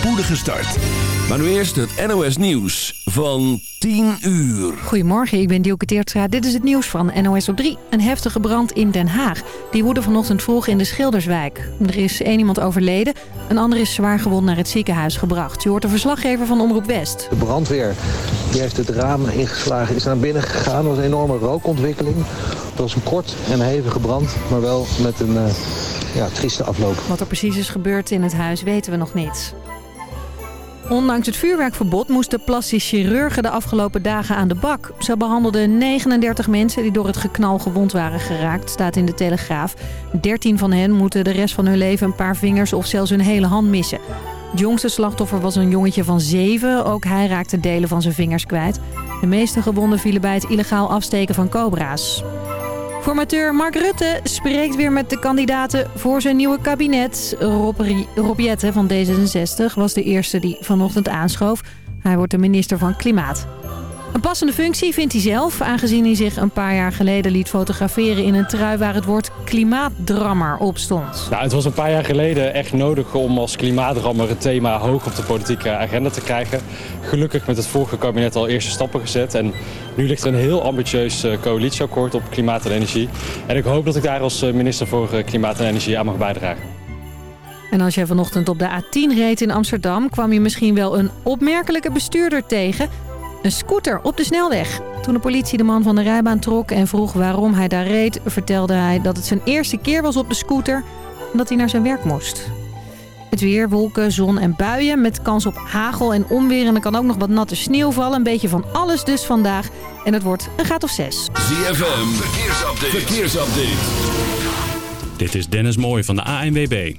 spoedige start. Maar nu eerst het NOS Nieuws van 10 uur. Goedemorgen, ik ben Dielke Teertstra. Dit is het nieuws van NOS op 3. Een heftige brand in Den Haag. Die woedde vanochtend vroeg in de Schilderswijk. Er is één iemand overleden. Een ander is zwaar gewond naar het ziekenhuis gebracht. Je hoort de verslaggever van Omroep West. De brandweer die heeft het raam ingeslagen, is naar binnen gegaan. Er was een enorme rookontwikkeling. Het was een kort en hevige brand, maar wel met een uh, ja, trieste afloop. Wat er precies is gebeurd in het huis weten we nog niet. Ondanks het vuurwerkverbod moesten plastisch chirurgen de afgelopen dagen aan de bak. Ze behandelden 39 mensen die door het geknal gewond waren geraakt, staat in de Telegraaf. 13 van hen moeten de rest van hun leven een paar vingers of zelfs hun hele hand missen. Het jongste slachtoffer was een jongetje van 7. Ook hij raakte delen van zijn vingers kwijt. De meeste gewonden vielen bij het illegaal afsteken van cobra's. Formateur Mark Rutte spreekt weer met de kandidaten voor zijn nieuwe kabinet. Rob Jette van D66 was de eerste die vanochtend aanschoof. Hij wordt de minister van Klimaat. Een passende functie vindt hij zelf, aangezien hij zich een paar jaar geleden liet fotograferen in een trui waar het woord klimaatdrammer op stond. Nou, het was een paar jaar geleden echt nodig om als klimaatdrammer het thema hoog op de politieke agenda te krijgen. Gelukkig met het vorige kabinet al eerste stappen gezet en nu ligt er een heel ambitieus eh, coalitieakkoord op klimaat en energie. En ik hoop dat ik daar als eh, minister voor eh, klimaat en energie aan mag bijdragen. En als jij vanochtend op de A10 reed in Amsterdam... kwam je misschien wel een opmerkelijke bestuurder tegen een scooter op de snelweg. Toen de politie de man van de rijbaan trok en vroeg waarom hij daar reed... vertelde hij dat het zijn eerste keer was op de scooter en dat hij naar zijn werk moest. Het weer, wolken, zon en buien met kans op hagel en onweer. En er kan ook nog wat natte sneeuw vallen. Een beetje van alles dus vandaag. En het wordt een graad of zes. ZFM, verkeersupdate. verkeersupdate. Dit is Dennis Mooij van de ANWB.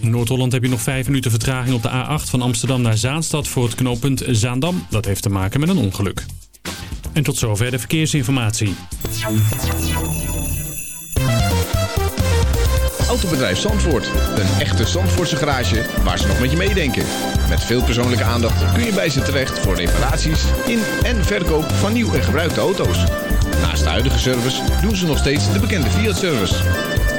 Noord-Holland heb je nog 5 minuten vertraging op de A8 van Amsterdam naar Zaanstad voor het knooppunt Zaandam. Dat heeft te maken met een ongeluk. En tot zover de verkeersinformatie. Autobedrijf Zandvoort. Een echte Zandvoortse garage waar ze nog met je meedenken. Met veel persoonlijke aandacht kun je bij ze terecht voor reparaties in en verkoop van nieuw en gebruikte auto's. Naast de huidige service doen ze nog steeds de bekende Fiat-service.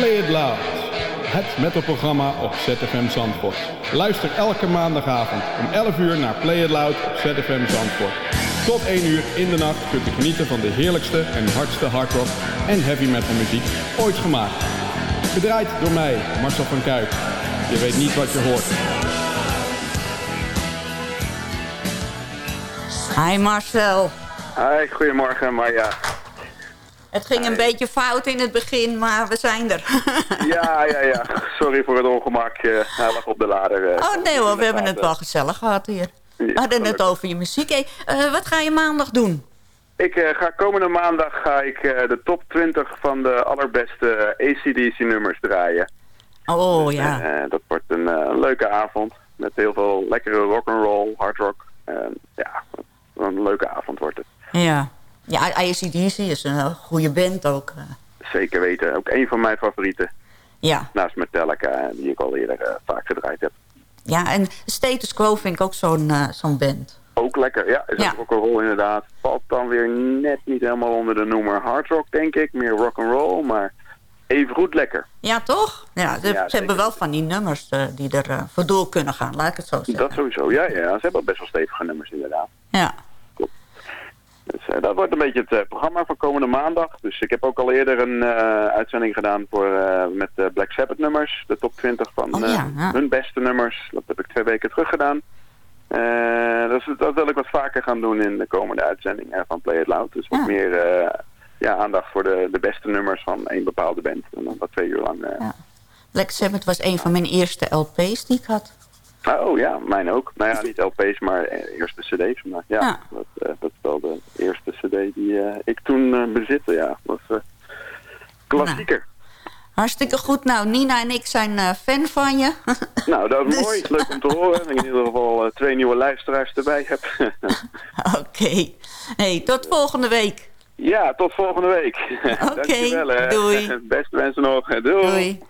Play It Loud. Het metalprogramma op ZFM Zandvoort. Luister elke maandagavond om 11 uur naar Play It Loud op ZFM Zandvoort. Tot 1 uur in de nacht kunt u genieten van de heerlijkste en hardste hardrock en heavy metal muziek ooit gemaakt. Gedraaid door mij, Marcel van Kuijk. Je weet niet wat je hoort. Hi Marcel. Hi, goedemorgen Marja. Het ging een beetje fout in het begin, maar we zijn er. ja, ja, ja. Sorry voor het ongemak. Uh, hij lag op de lader. Uh, oh nee hoor, we hebben het wel gezellig gehad hier. we hadden het over je muziek. Hey, wat ga je maandag doen? Ik ga komende maandag ga ik de top 20 van de allerbeste ACDC nummers draaien. Oh dus, ja. dat wordt een leuke avond. Met heel veel lekkere rock'n'roll, hard rock. ja, een leuke avond wordt het. Ja. Ja, ACDC is een goede band ook. Zeker weten. Ook een van mijn favorieten. Ja. Naast Metallica, die ik al eerder uh, vaak gedraaid heb. Ja, en Status Quo vind ik ook zo'n uh, zo'n band. Ook lekker, ja. Is ja. ook roll inderdaad. Valt dan weer net niet helemaal onder de noemer hard rock, denk ik. Meer rock and roll, maar even goed lekker. Ja, toch? Ja, ze, ja, ze hebben wel van die nummers uh, die er voor door kunnen gaan, laat ik het zo zeggen. Dat sowieso, ja, ja. Ze hebben best wel stevige nummers inderdaad. Ja. Uh, dat wordt een beetje het uh, programma van komende maandag. Dus ik heb ook al eerder een uh, uitzending gedaan voor, met Black Sabbath nummers. De top 20 van oh, ja, ja. hun beste nummers. Dat heb ik twee weken terug gedaan. dus dat wil ik wat vaker gaan doen in de komende uitzending van Play It Loud. Dus wat meer ja, aandacht voor de, de beste nummers van één bepaalde band. En dan wat twee uur lang. Black Sabbath was een van mijn eerste LP's die ik had. Oh ja, mijn ook. Nou ja, niet LP's, maar eerste cd's. Maar ja, ja. Dat, uh, dat is wel de eerste cd die uh, ik toen uh, bezitte. Ja, dat was klassieker. Hartstikke goed. Nou, Nina en ik zijn fan van je. nou, dat is dus... mooi. Leuk om te horen. Dat ik in ieder geval twee nieuwe luisteraars erbij heb. Oké. Okay. Hey, tot volgende week. Ja, tot volgende week. Oké, okay, doei. Beste wensen nog. Doei. doei.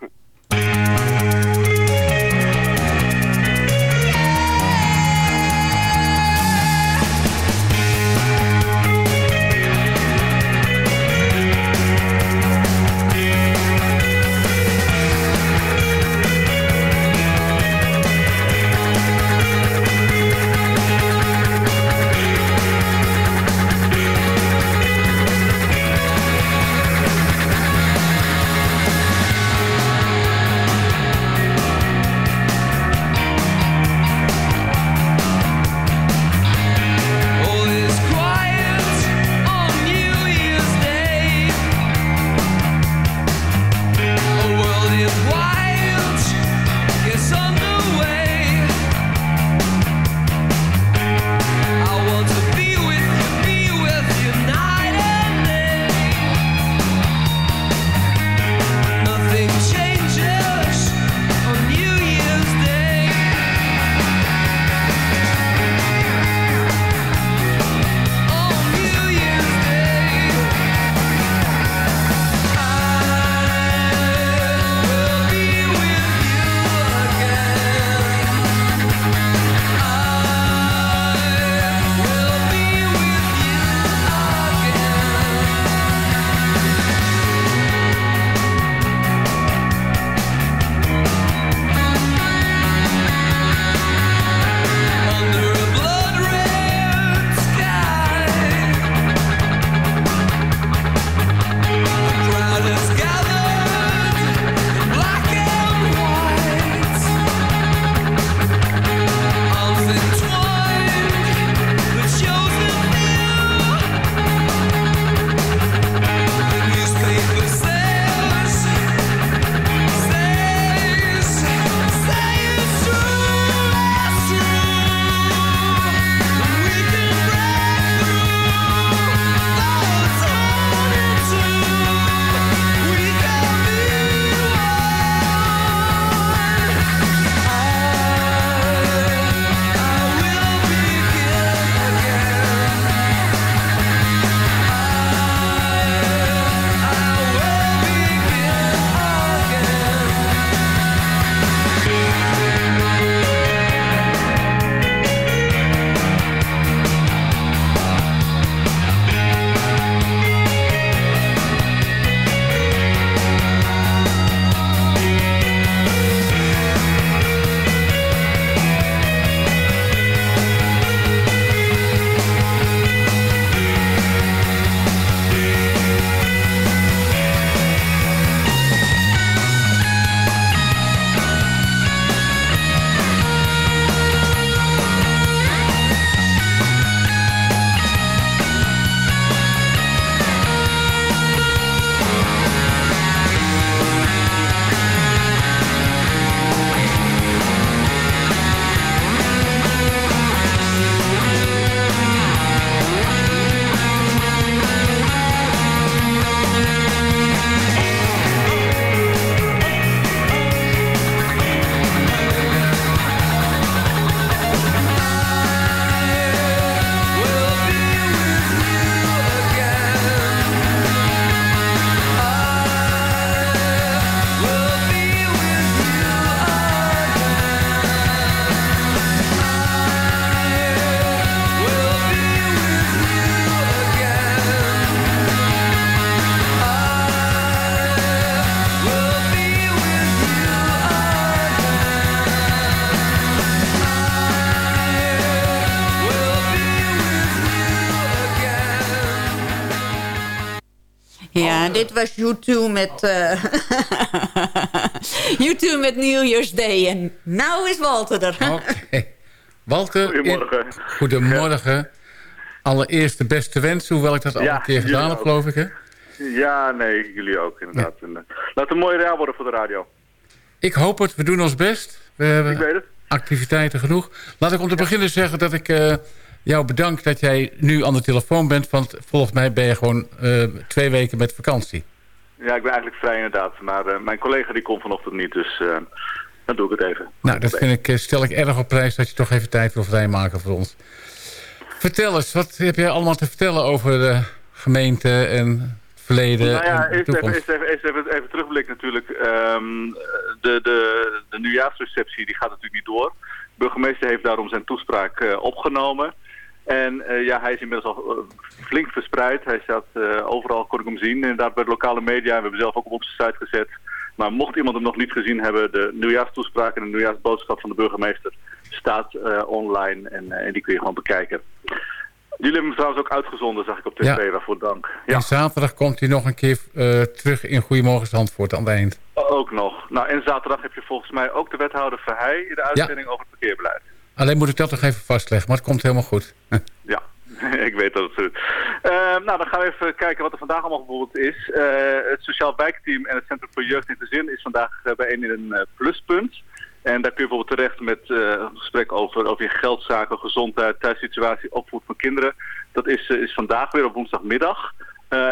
Dit was YouTube met... Uh, YouTube met New Year's Day. En nou is Walter er. Oké. Walter. Goedemorgen. goedemorgen. Allereerst de beste wens, hoewel ik dat al een keer gedaan heb, geloof ik. Hè? Ja, nee, jullie ook inderdaad. Ja. Eh, laat een mooie raal worden voor de radio. Ik hoop het. We doen ons best. We hebben ik weet het. activiteiten genoeg. Laat ik om te beginnen zeggen dat ik... Uh, jou bedankt dat jij nu aan de telefoon bent. Want volgens mij ben je gewoon uh, twee weken met vakantie. Ja, ik ben eigenlijk vrij inderdaad. Maar mijn collega die komt vanochtend niet, dus dan doe ik het even. Nou, dat vind ik, stel ik erg op prijs dat je toch even tijd wil vrijmaken voor ons. Vertel eens, wat heb jij allemaal te vertellen over de gemeente en verleden nou ja, en even, eerst even, eerst even, even terugblik natuurlijk. Um, de, de, de nieuwjaarsreceptie die gaat natuurlijk niet door. De burgemeester heeft daarom zijn toespraak uh, opgenomen. En uh, ja, hij is inmiddels al uh, flink verspreid. Hij staat overal, kon ik hem zien. Inderdaad bij de lokale media. We hebben zelf ook op onze site gezet. Maar mocht iemand hem nog niet gezien hebben, de nieuwjaarstoespraak en de nieuwjaarsboodschap van de burgemeester staat online en, en die kun je gewoon bekijken. Jullie hebben hem trouwens ook uitgezonden, zag ik op tv, ja. waarvoor dank. Ja. En zaterdag komt hij nog een keer terug in Goedemorgen Zandvoort aan het eind. Ook nog. Nou, en zaterdag heb je volgens mij ook de wethouder Verheij in de uitzending over het verkeerbeleid. Alleen moet ik dat nog even vastleggen, maar het komt helemaal goed. ja, ik weet dat het uh, Nou, dan gaan we even kijken wat er vandaag allemaal bijvoorbeeld is. Uh, het Sociaal Wijkteam en het Centrum voor Jeugd en Gezin is vandaag bijeen in een pluspunt. En daar kun je bijvoorbeeld terecht met een gesprek over, over je geldzaken, gezondheid, thuissituatie, opvoed van kinderen. Dat is, is vandaag weer op woensdagmiddag.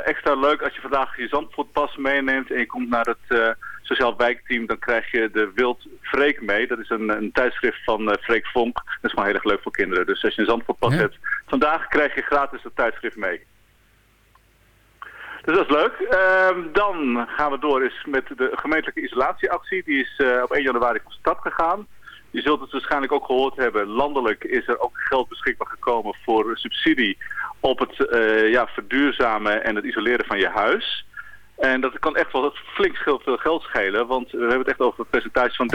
Extra leuk als je vandaag je Zandvoortpas meeneemt en je komt naar het Sociaal Wijkteam, dan krijg je de Wild Freek mee. Dat is een, een tijdschrift van Freek Vonk. Dat is gewoon heel erg leuk voor kinderen. Dus als je een Zandvoortpas ja. hebt, vandaag krijg je gratis het tijdschrift mee. Dus dat is leuk. Uh, dan gaan we door is met de gemeentelijke isolatieactie. Die is uh, op 1 januari van start gegaan. Je zult het waarschijnlijk ook gehoord hebben. Landelijk is er ook geld beschikbaar gekomen voor subsidie op het uh, ja, verduurzamen en het isoleren van je huis. En dat kan echt wel flink veel geld schelen. Want we hebben het echt over een percentage van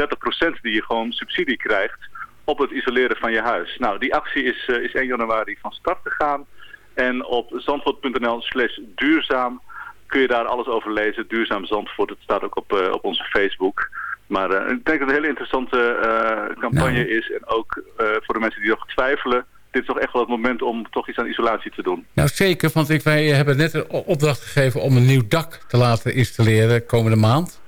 30% die je gewoon subsidie krijgt op het isoleren van je huis. Nou, die actie is, uh, is 1 januari van start gegaan. En op zandvoort.nl slash duurzaam kun je daar alles over lezen. Duurzaam Zandvoort, het staat ook op, uh, op onze Facebook. Maar uh, ik denk dat het een hele interessante campagne nou. is. En ook voor de mensen die nog twijfelen. Dit is toch echt wel het moment om toch iets aan isolatie te doen. Nou zeker, want ik, wij hebben net een opdracht gegeven om een nieuw dak te laten installeren komende maand.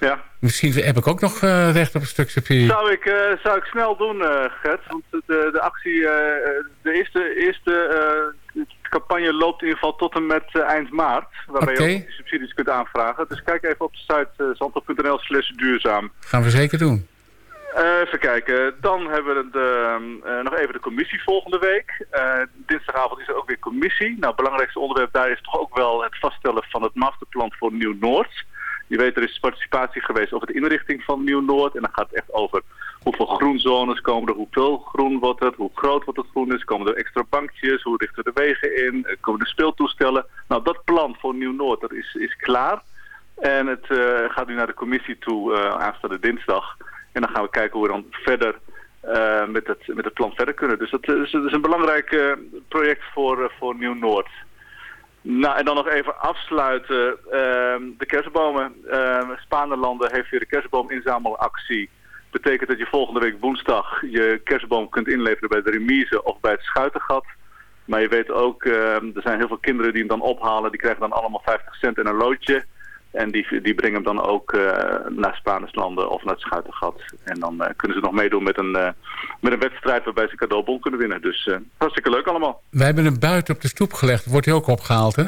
Ja. Misschien heb ik ook nog uh, recht op een stuk subsidie. Zou ik, uh, zou ik snel doen, uh, Gert. Want de, de actie, de eerste, eerste campagne loopt in ieder geval tot en met eind maart. Waarbij okay. je ook subsidies kunt aanvragen. Dus kijk even op de site uh, slash duurzaam. Gaan we zeker doen. Even kijken. Dan hebben we de, nog even de commissie volgende week. dinsdagavond is er ook weer commissie. Nou, het belangrijkste onderwerp daar is toch ook wel het vaststellen van het masterplan voor Nieuw-Noord. Je weet, er is participatie geweest over de inrichting van Nieuw-Noord. En dan gaat het echt over hoeveel groenzones komen er, hoeveel groen wordt het, hoe groot wordt het groen is, komen er extra bankjes, hoe richten we de wegen in, komen er speeltoestellen. Nou, dat plan voor Nieuw-Noord, is, is klaar. En het gaat nu naar de commissie toe aanstaande dinsdag. En dan gaan we kijken hoe we dan verder uh, met, het, met het plan verder kunnen. Dus dat is, dat is een belangrijk project voor, voor Nieuw-Noord. Nou, en dan nog even afsluiten. Uh, de kerstbomen. Uh, Spaanlanden heeft weer de kerstboominzamelactie. Betekent dat je volgende week woensdag je kerstboom kunt inleveren bij de remise of bij het schuitengat. Maar je weet ook, uh, er zijn heel veel kinderen die hem dan ophalen. Die krijgen dan allemaal 50 cent en een loodje. En die, die brengen hem dan ook uh, naar Spaanlanden of naar het Schuitengat. En dan uh, kunnen ze nog meedoen met een, uh, met een wedstrijd waarbij ze cadeaubon kunnen winnen. Dus hartstikke leuk allemaal. Wij hebben hem buiten op de stoep gelegd. Wordt hij ook opgehaald, hè?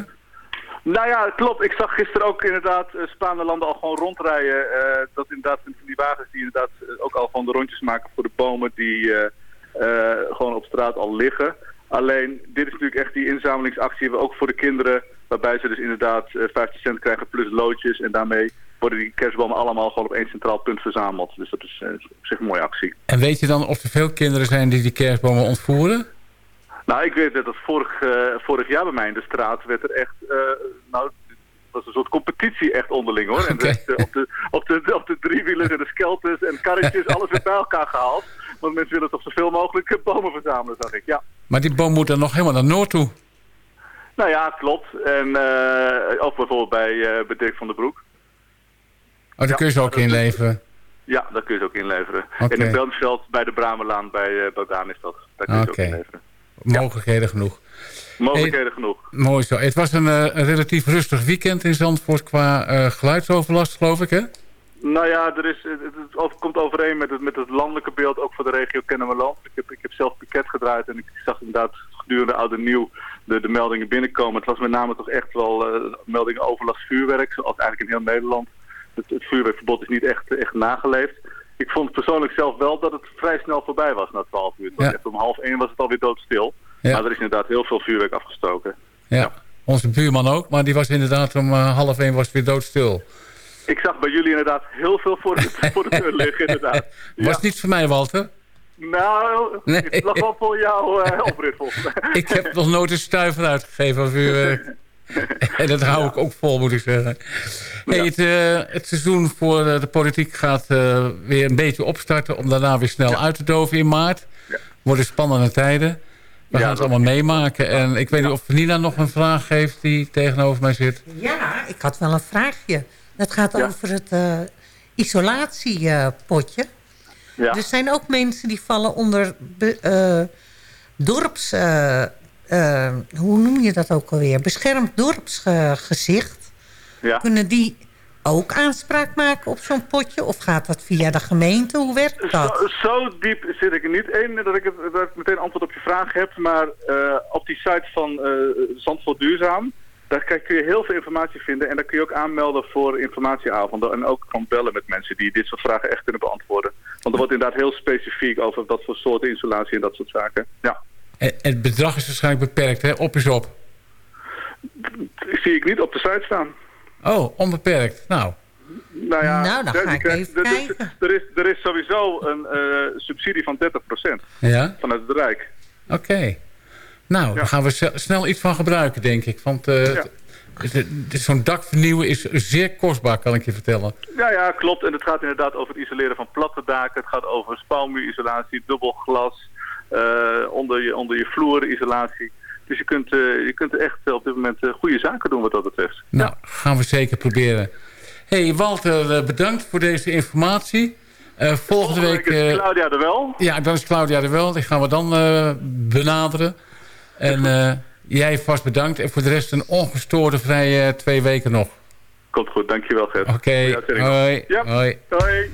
Nou ja, klopt. Ik zag gisteren ook inderdaad Spaanse landen al gewoon rondrijden. dat inderdaad die wagens die inderdaad ook al van de rondjes maken voor de bomen die gewoon op straat al liggen. Alleen, dit is natuurlijk echt die inzamelingsactie ook voor de kinderen Waarbij ze dus inderdaad 50 eh, cent krijgen plus loodjes. En daarmee worden die kerstbomen allemaal gewoon op één centraal punt verzameld. Dus dat is uh, op zich een mooie actie. En weet je dan of er veel kinderen zijn die die kerstbomen ontvoeren? Nou, ik weet dat het vorig, uh, vorig jaar bij mij in de straat werd er echt... Uh, nou, was een soort competitie echt onderling hoor. En de, op, de, op, de, op de driewielers en de skelters en karretjes, alles werd bij elkaar gehaald. Want mensen willen toch zoveel mogelijk bomen verzamelen, zag ik. Ja. Maar die boom moet dan nog helemaal naar Noord toe? Nou ja, klopt. En uh, ook bijvoorbeeld bij, uh, bij Dirk van den Broek. Oh, daar ja, kun je ze ook inleveren? Ja, daar kun je ze ook inleveren. Okay. In het Brandveld bij de Bramelaan bij uh, is dat. Daar kun je okay. ze ook inleveren. Mogelijkheden ja. genoeg. Mogelijkheden hey, genoeg. Mooi zo. Het was een, een, relatief rustig weekend in Zandvoort qua geluidsoverlast, geloof ik, hè? Nou ja, er is, het over, komt overeen met het, met het landelijke beeld, ook voor de regio Kennemerland. Ik heb, ik heb zelf piket gedraaid en ik zag inderdaad gedurende oud en nieuw de, de meldingen binnenkomen. Het was met name toch echt wel uh, meldingen overlast vuurwerk, zoals eigenlijk in heel Nederland. Het, het, vuurwerkverbod is niet echt, echt nageleefd. Ik vond persoonlijk zelf wel dat het vrij snel voorbij was na 12 uur. Ja. Echt om half 1 was het alweer doodstil. Ja. Maar er is inderdaad heel veel vuurwerk afgestoken. Ja, ja. onze buurman ook, maar die was inderdaad om uh, half 1 was weer doodstil. Ik zag bij jullie inderdaad heel veel voor de, voor de deur liggen, inderdaad. Was niet voor mij, Walter? Nou, nee. het lag wel voor jou uh, mij. ik heb nog nooit een stuiver uitgegeven aan vuurwerk. en dat hou ik ook vol, moet ik zeggen. Hey, het, uh, het, seizoen voor de politiek gaat uh, weer een beetje opstarten... om daarna weer snel uit te doven in maart. Ja. Worden spannende tijden. We gaan het allemaal meemaken. En ik weet niet of Nina nog een vraag heeft die tegenover mij zit. Ja, ik had wel een vraagje. Dat gaat over het uh, isolatiepotje. Ja. Er zijn ook mensen die vallen onder uh, dorps... Uh, hoe noem je dat ook alweer? Beschermd dorpsgezicht. Ja. Kunnen die ook aanspraak maken op zo'n potje? Of gaat dat via de gemeente? Hoe werkt dat? Zo, zo diep zit ik er niet in dat ik, het, dat ik meteen antwoord op je vraag heb. Maar uh, op die site van uh, Zandvoort Duurzaam... Daar kun je heel veel informatie vinden en daar kun je ook aanmelden voor informatieavonden. En ook gewoon bellen met mensen die dit soort vragen echt kunnen beantwoorden. Want er wordt inderdaad heel specifiek over wat voor soorten insulatie en dat soort zaken. Ja. En het bedrag is waarschijnlijk beperkt, hè? Op is op. Dat zie ik niet op de site staan. Oh, onbeperkt. Nou. Nou ja, nou, dan ga ik even. Er is, er is sowieso een uh, subsidie van 30% ja? vanuit het Rijk. Oké. Nou, daar gaan we snel iets van gebruiken, denk ik. Want ja. zo'n dak vernieuwen is zeer kostbaar, kan ik je vertellen. Ja, ja, klopt. En het gaat inderdaad over het isoleren van platte daken. Het gaat over spouwmuurisolatie, dubbel glas, uh, onder, je, onder je vloerisolatie. Dus je kunt, uh, je kunt echt op dit moment goede zaken doen wat dat betreft. Nou, gaan we zeker proberen. hey, Walter, bedankt voor deze informatie. Uh, volgende, week... is Claudia er wel. Ja, dan is Claudia er wel. Die gaan we dan benaderen. En uh, jij vast bedankt. En voor de rest een ongestoorde vrije twee weken nog. Komt goed, dankjewel Gert. Oké, okay. hoi. Ja. hoi. Hoi.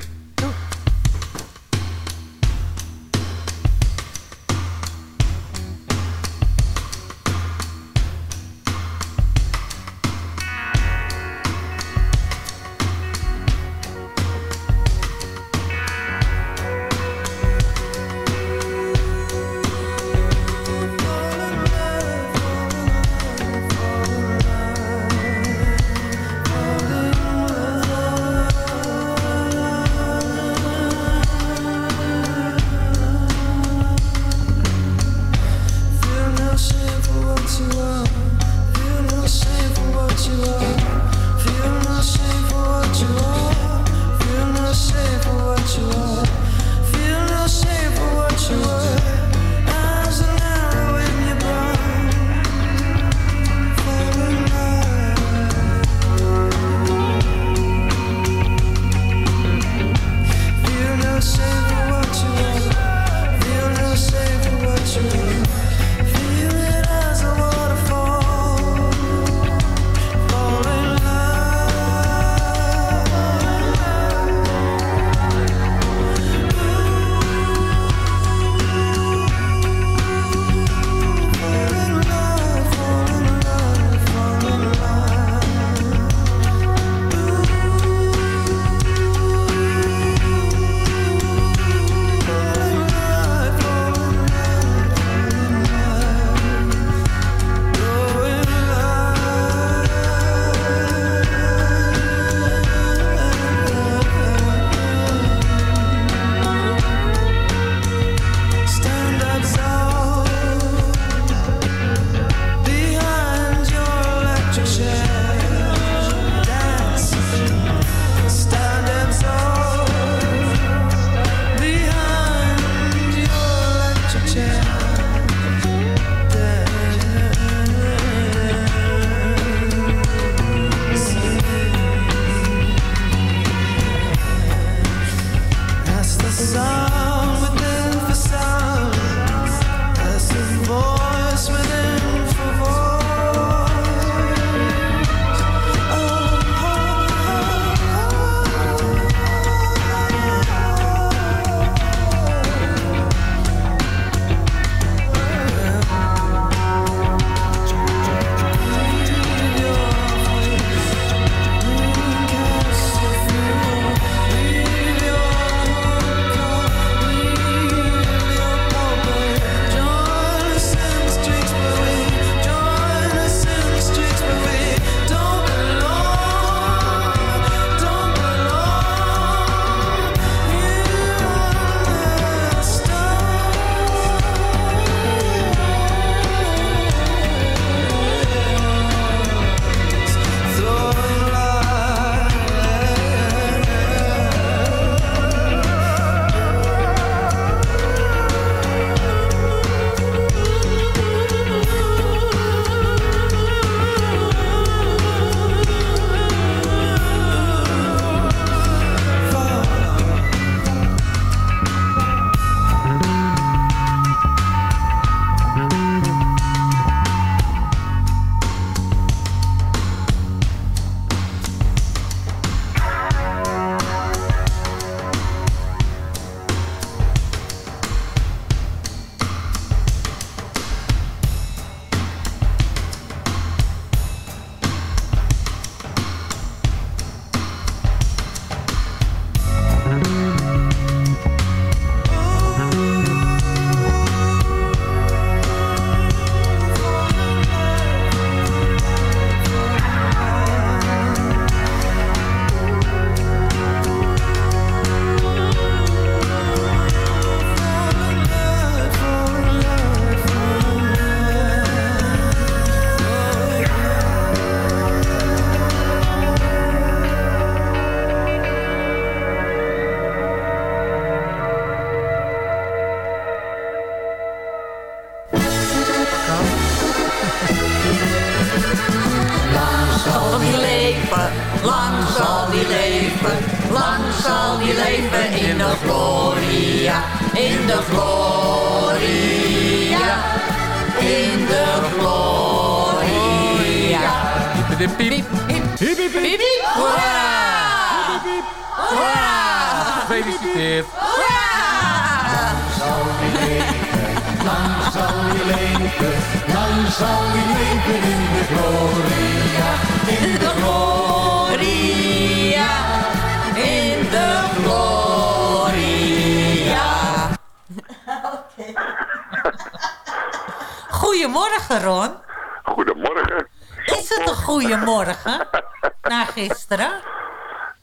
Goedemorgen, Ron. Goedemorgen. Is het een goedemorgen na gisteren?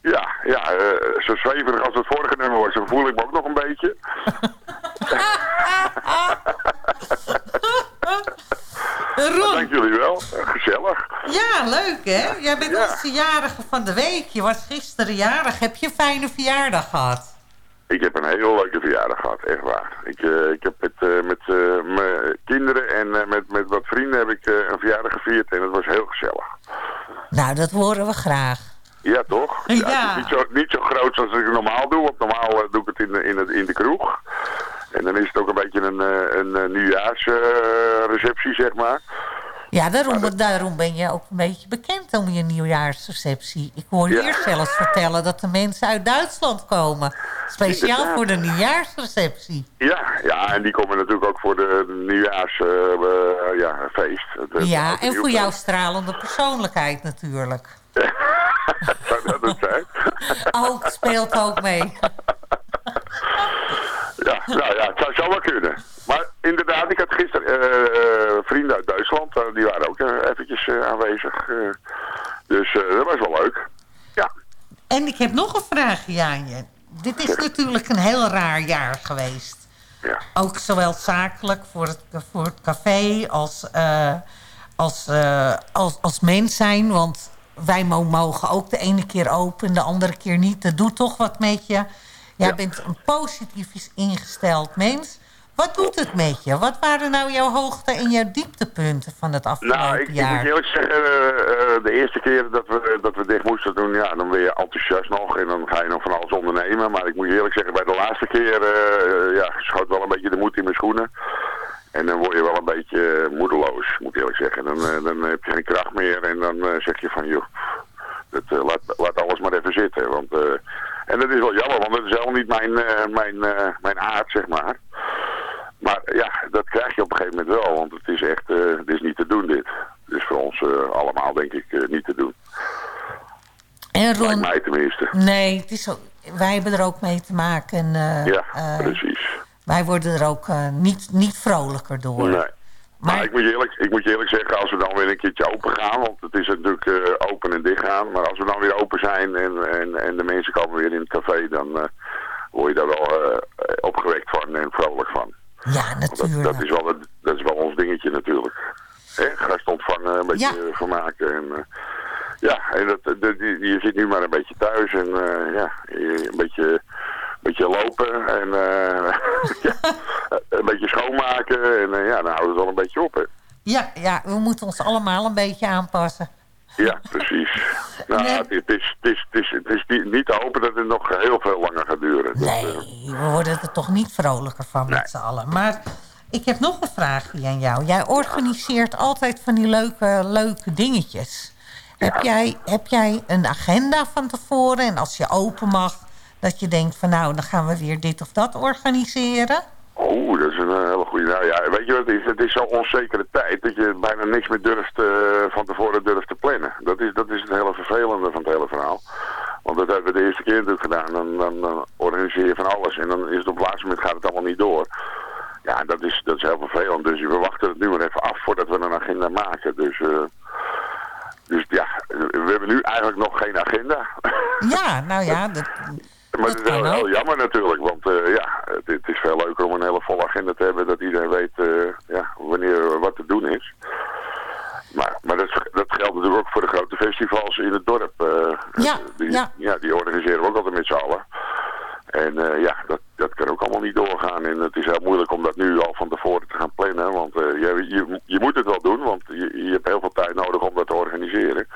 Ja, ja uh, zo zweverig als het vorige nummer was, voel ik me ook nog een beetje. Ron. Dank jullie wel. Gezellig. Ja, leuk hè? Jij bent ja. onze jarige van de week. Je was gisteren jarig. Heb je een fijne verjaardag gehad? Ik heb een hele leuke verjaardag gehad, echt waar. Ik, uh, ik heb met, uh, met uh, mijn kinderen en met, met wat vrienden heb ik een verjaardag gevierd en het was heel gezellig. Nou, dat horen we graag. Ja, toch? Ja. ja niet, zo, niet zo groot zoals ik normaal doe, want normaal doe ik het in, de, in, het, in de kroeg. En dan is het ook een beetje een, een, een nieuwjaarsreceptie, zeg maar. Ja, daarom, dat... daarom ben je ook een beetje bekend om je nieuwjaarsreceptie. Ik hoor ja. eerst zelfs vertellen dat de mensen uit Duitsland komen. Speciaal Inderdaad. voor de nieuwjaarsreceptie. Ja, ja, en die komen natuurlijk ook voor de nieuwjaarsfeest. Uh, ja, feest. Ja, en voor jouw stralende persoonlijkheid natuurlijk. Zou dat het zijn? Ook, speelt ook mee. ja, nou ja, het zou zo wel kunnen. Maar inderdaad, ik had gisteren uh, vrienden uit Duitsland, uh, die waren ook eventjes aanwezig. dus dat was wel leuk. Ja. En ik heb nog een vraagje aan je. Dit is natuurlijk een heel raar jaar geweest. Ja. Ook zowel zakelijk voor het, voor het café als, als, als, als mens zijn. Want wij mogen ook de ene keer open, de andere keer niet. Dat doet toch wat met je. Jij ja. bent een positief ingesteld mens. Wat doet het met je? Wat waren nou jouw hoogte- en jouw dieptepunten van het afgelopen nou, ik, jaar? Ik moet eerlijk zeggen, uh, de eerste keer dat we, dat we dicht moesten doen, ja, dan ben je enthousiast nog en dan ga je nog van alles ondernemen. Maar ik moet je eerlijk zeggen, bij de laatste keer uh, ja, schoot wel een beetje de moed in mijn schoenen. En dan word je wel een beetje moedeloos, moet ik eerlijk zeggen. Dan, uh, dan heb je geen kracht meer en dan zeg je van, joh, dat, laat, laat alles maar even zitten. Want, en dat is wel jammer, want dat is helemaal niet mijn, mijn, mijn aard, zeg maar. Maar ja, dat krijg je op een gegeven moment wel, want het is echt, uh, het is niet te doen dit. Het is voor ons uh, allemaal denk ik uh, niet te doen. En Ron... Mij tenminste. Nee, het is ook, wij hebben er ook mee te maken. ja, precies. Wij worden er ook niet, niet vrolijker door. Nee. Maar, maar ik, moet je eerlijk, ik moet je eerlijk zeggen, als we dan weer een keertje open gaan, want het is natuurlijk open en dicht gaan. Maar als we dan weer open zijn en, en, en de mensen komen weer in het café, dan word je daar wel opgewekt van en vrolijk van. Ja, natuurlijk. Dat, dat, is wel, het, dat is wel ons dingetje natuurlijk. Hè? Gast ontvangen, een beetje ja. vermaken. En, uh, ja, en dat, dat, je zit nu maar een beetje thuis en uh, ja, een beetje, een beetje lopen en uh, ja, een beetje schoonmaken. En ja, dan houdt het wel een beetje op. Hè. Ja, ja, we moeten ons allemaal een beetje aanpassen. Ja, precies. Nou, nee. het, is, het, is, het, is, het is niet te hopen dat het nog heel veel langer gaat duren. Nee, uh... we worden er toch niet vrolijker van nee. met z'n allen. Maar ik heb nog een vraagje aan jou. Jij organiseert altijd van die leuke, leuke dingetjes. Ja. Heb, jij, heb jij een agenda van tevoren? En als je open mag, dat je denkt van nou, dan gaan we weer dit of dat organiseren? Oeh, dat is een hele goede... Nou ja, weet je wat het is? Het is zo'n onzekere tijd dat je bijna niks meer durft uh, van tevoren durft te plannen. Dat is, dat is het hele vervelende van het hele verhaal. Want dat hebben we de eerste keer natuurlijk gedaan. Dan, dan, dan organiseer je van alles en dan is het op het laatste moment gaat het allemaal niet door. Ja, dat is, dat is heel vervelend. Dus we wachten het nu maar even af voordat we een agenda maken. Dus... Uh, dus ja, we hebben nu eigenlijk nog geen agenda. Ja, nou ja, dat, maar het is wel heel jammer natuurlijk, want uh, ja, het, het, is veel leuker om een hele volle agenda te hebben, dat iedereen weet uh, ja, wanneer wat te doen is. Maar, maar dat, dat geldt natuurlijk ook voor de grote festivals in het dorp. Uh, ja, die, ja. ja, die organiseren we ook altijd met z'n allen. En ja, dat, dat kan ook allemaal niet doorgaan. En het is heel moeilijk om dat nu al van tevoren te gaan plannen. Want je, je, je moet het wel doen, want je, je hebt heel veel tijd nodig om dat te organiseren.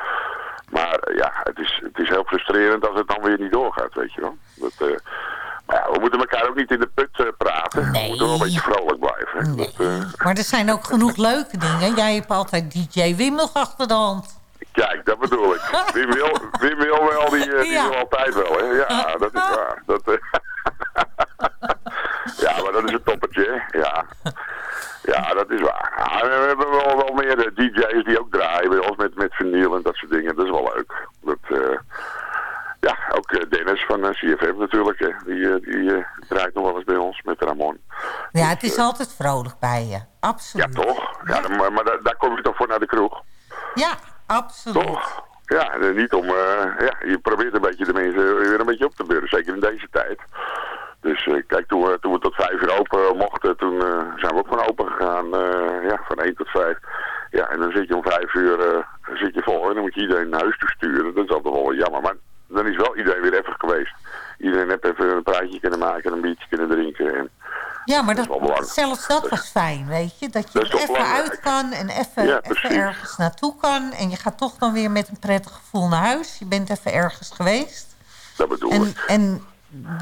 Maar ja, het is, het is heel frustrerend als het dan weer niet doorgaat, weet je wel. Dat, uh, maar ja, we moeten elkaar ook niet in de put praten. Nee. We moeten wel een beetje vrolijk blijven. Nee. Dat, maar er zijn ook genoeg leuke dingen. Jij hebt altijd DJ Wim nog achter de hand. Kijk, dat bedoel ik. Wim wil, Wim wil wel, die, die ja. wil altijd wel, hè. Ja, dat is waar. Dat, ja, maar dat is een toppertje, ja. Ja, dat is waar. Ja, we hebben wel, wel meer de DJ's die ook draaien bij ons met, met vinyl en dat soort dingen. Dat is wel leuk. Dat, uh, ja, ook Dennis van CFM natuurlijk. Hè. Die, die draait nog wel eens bij ons met Ramon. Ja, het is altijd vrolijk bij je. Absoluut. Ja, toch? Ja, maar, maar daar, daar kom je toch voor naar de kroeg? Ja, absoluut. Toch? Ja, niet om... ja, je probeert een beetje de mensen weer een beetje op te beuren. Zeker in deze tijd. Dus uh, kijk, toen we, toen we tot vijf uur open mochten, toen uh, zijn we ook van open gegaan. Uh, ja, van één tot vijf. Ja, en dan zit je om vijf uur zit je vol en dan moet je iedereen naar huis toe sturen. Dat is altijd wel jammer. Maar dan is wel iedereen weer even geweest. Iedereen heeft even een praatje kunnen maken, een biertje kunnen drinken. En ja, maar dat, dat zelfs dat was fijn, weet je. Dat je dat er even uit kan en even, ja, even ergens naartoe kan. En je gaat toch dan weer met een prettig gevoel naar huis. Je bent even ergens geweest. Dat bedoel en, ik. En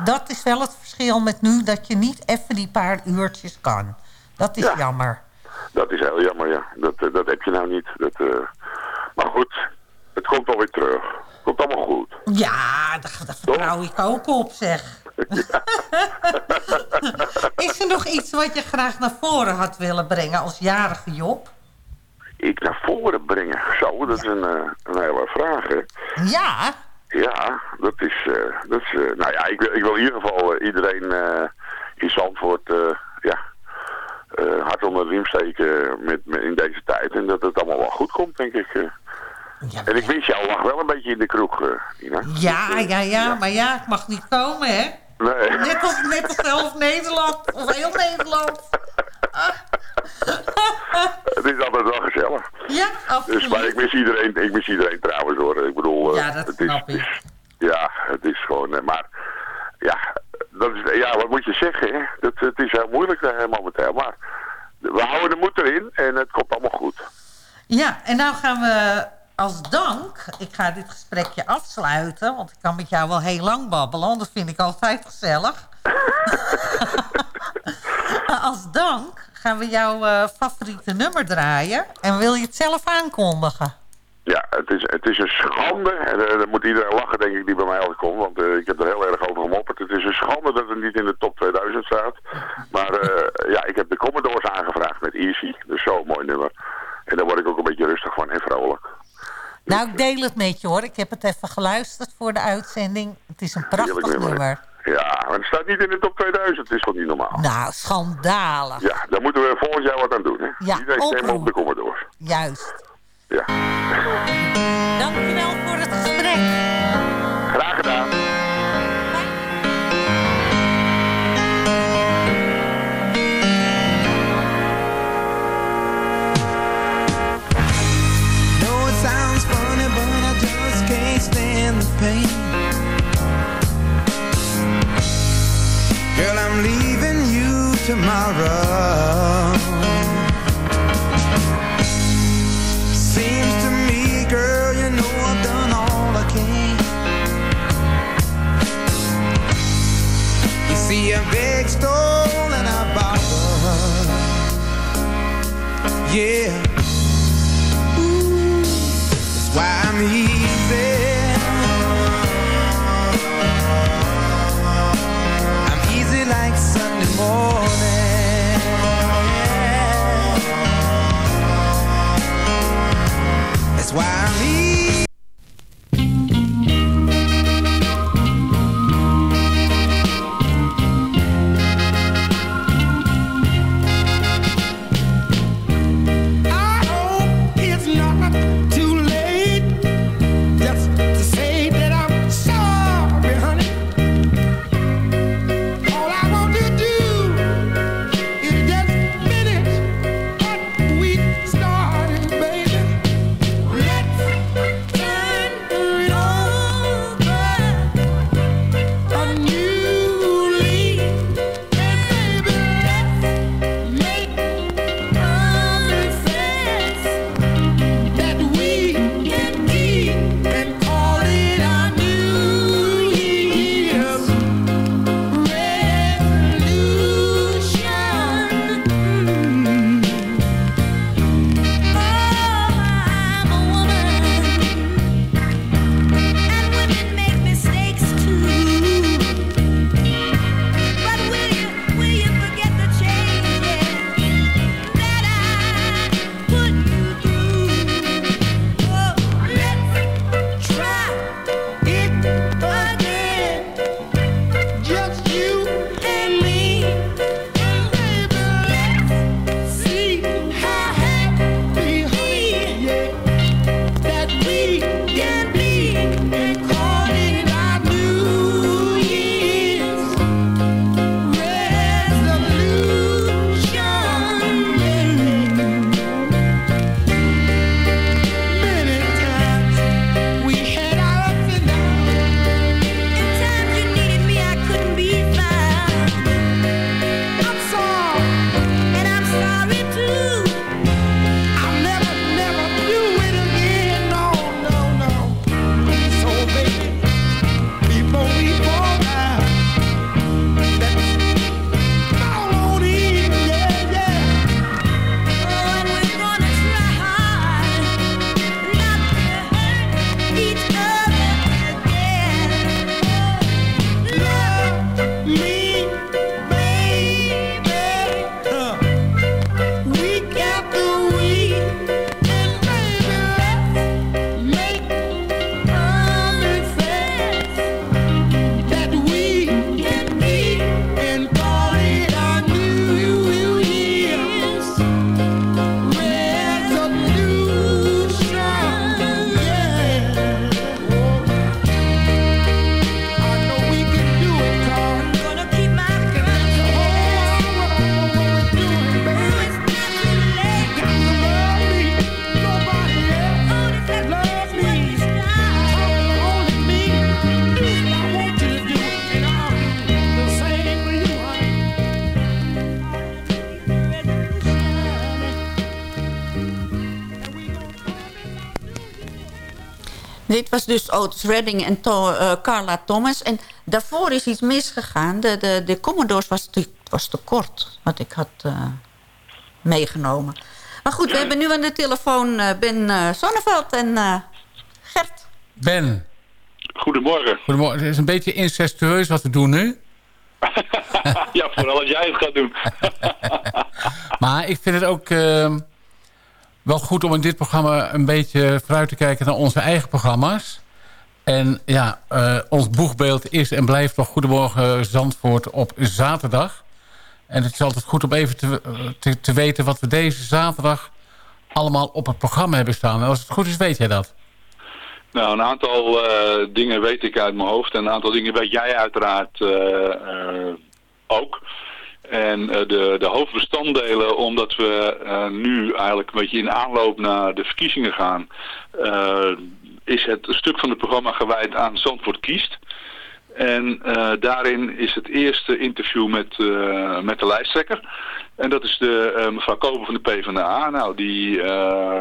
dat is wel het verschil met nu, dat je niet even die paar uurtjes kan. Dat is ja, jammer. Dat is heel jammer, ja. Dat, dat heb je nou niet. Dat, uh... Maar goed, het komt alweer terug. Het komt allemaal goed. Ja, daar, daar vertrouw ik ook op, zeg. Ja. is er nog iets wat je graag naar voren had willen brengen als jarige Job? Ik naar voren brengen? Zo, dat is een, een hele vraag, hè? Ja. Ja, dat is, uh, dat is uh, nou ja, ik wil, ik wil in ieder geval uh, iedereen in Zandvoort, ja, hard onder de riem steken met, met, in deze tijd. En dat het allemaal wel goed komt, denk ik. Ja, en ik wist jou lag wel een beetje in de kroeg, Ina. Ja, ja, ja, ja, maar ja, ik mag niet komen, hè? Nee. Net als, net als zelf Nederland, of heel Nederland. het is altijd wel gezellig. Ja, absoluut. Dus, maar ik mis iedereen, ik mis iedereen trouwens hoor. Ik bedoel, ja, dat het snap is, ik. Is, ja, het is gewoon, maar ja, dat is, ja, wat moet je zeggen? Hè? Dat, het is heel moeilijk uh, momenteel, maar we houden de moed erin en het komt allemaal goed. Ja, en nou gaan we als dank, ik ga dit gesprekje afsluiten, want ik kan met jou wel heel lang babbelen, dat vind ik altijd gezellig. als dank gaan we jouw uh, favoriete nummer draaien. En wil je het zelf aankondigen? Ja, het is, het is een schande. En uh, dan moet iedereen lachen, denk ik, die bij mij altijd komt. Want uh, ik heb er heel erg over gemopperd. Het is een schande dat het niet in de top 2000 staat. Maar ja, ik heb de Commodores aangevraagd met Easy. Dus zo'n mooi nummer. En daar word ik ook een beetje rustig van en vrolijk. Nou, ik deel het met je hoor. Ik heb het even geluisterd voor de uitzending. Het is een prachtig nummer. Ja, maar het staat niet in de top 2000. Het is gewoon niet normaal. Nou, schandalig. Ja, daar moeten we volgend jaar wat aan doen. Hè? Ja, Iedereen stemmen op de Commodores. Juist. Ja. Dankjewel voor het gesprek. Graag gedaan. Seems to me, girl, you know I've done all I can. You see, I beg, stole, and I borrowed. Yeah. Dit was dus Otis Redding en Carla Thomas. En daarvoor is iets misgegaan. De, de, de Commodores was te, was te kort, wat ik had meegenomen. Maar goed, we hebben nu aan de telefoon Ben Sonneveld en Gert. Ben. Goedemorgen. Goedemorgen. Het is een beetje incestueus wat we doen nu. ja, vooral als jij het gaat doen. maar ik vind het ook uh, wel goed om in dit programma een beetje vooruit te kijken naar onze eigen programma's. En ja, uh, ons boegbeeld is en blijft nog Goedemorgen Zandvoort op zaterdag. En het is altijd goed om even te, te, te weten wat we deze zaterdag allemaal op het programma hebben staan. En als het goed is, weet jij dat? Nou, een aantal uh, dingen weet ik uit mijn hoofd. En een aantal dingen weet jij uiteraard ook. En de, de hoofdbestanddelen, omdat we nu eigenlijk een beetje in aanloop naar de verkiezingen gaan... is het stuk van het programma gewijd aan Zandvoort kiest. En daarin is het eerste interview met, met de lijsttrekker... En dat is de, mevrouw Koper van de PvdA. Nou, die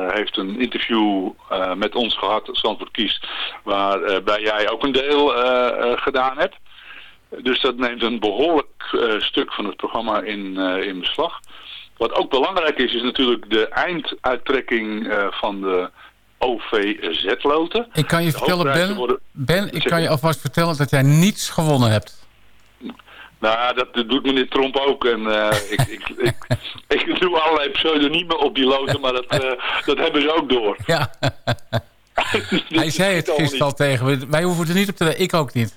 heeft een interview met ons gehad, Zandvoort Kiest, waarbij jij ook een deel gedaan hebt. Dus dat neemt een behoorlijk stuk van het programma in, in beslag. Wat ook belangrijk is, is natuurlijk de einduittrekking van de OVZ-loten. Ik kan je vertellen, Ben, worden... ben, ik kan je alvast vertellen dat jij niets gewonnen hebt. Nou, dat, doet meneer Tromp ook. En ik, ik, ik, ik, doe allerlei pseudoniemen op die loten, maar dat, dat hebben ze ook door. Ja. Hij zei het gisteren al tegen me. Wij hoeven er niet op te... Ik ook niet.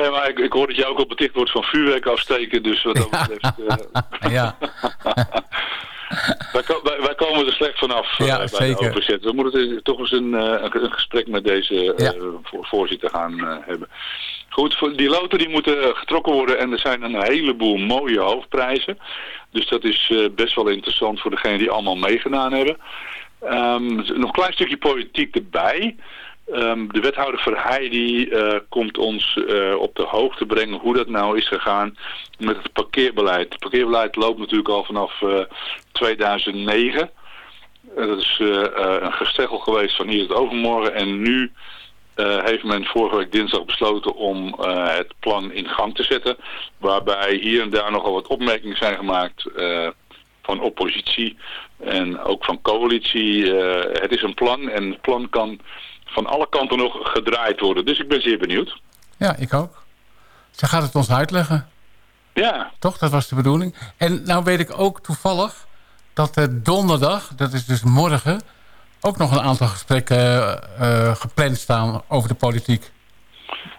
Nee, maar ik, ik hoor dat jij ook op beticht wordt van vuurwerk afsteken. Dus wat dat betreft... Uh, ja. wij, wij, wij, komen er slecht vanaf ja, bij zeker. de We moeten toch eens een, een gesprek met deze ja. voorzitter gaan hebben. Goed, die loten die moeten getrokken worden en er zijn een heleboel mooie hoofdprijzen. Dus dat is best wel interessant voor degenen die allemaal meegedaan hebben. Um, nog een klein stukje politiek erbij. Um, de wethouder Verheij die uh, komt ons uh, op de hoogte brengen hoe dat nou is gegaan met het parkeerbeleid. Het parkeerbeleid loopt natuurlijk al vanaf 2009. dat is een gesteggel geweest van hier het overmorgen en nu heeft men vorige week dinsdag besloten om het plan in gang te zetten. Waarbij hier en daar nogal wat opmerkingen zijn gemaakt van oppositie en ook van coalitie. het is een plan en het plan kan van alle kanten nog gedraaid worden. Dus ik ben zeer benieuwd. Ja, ik ook. Ze gaat het ons uitleggen. Ja. Toch? Dat was de bedoeling. En nou weet ik ook toevallig dat donderdag, dat is dus morgen ook nog een aantal gesprekken uh, gepland staan over de politiek.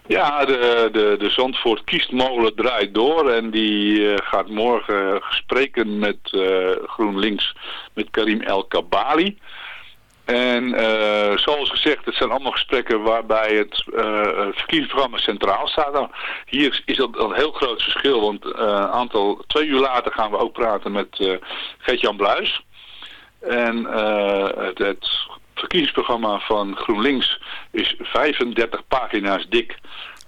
Ja, de, de, de Zandvoort kiestmolen draait door en die uh, gaat morgen gesprekken met GroenLinks, met Karim El Kabali. En uh, zoals gezegd, het zijn allemaal gesprekken waarbij het verkiezingsprogramma centraal staat. Nou, hier is dat een heel groot verschil, want een aantal, twee uur later gaan we ook praten met Gert-Jan Bluis. En het, het, verkiezingsprogramma van GroenLinks is 35 pagina's dik.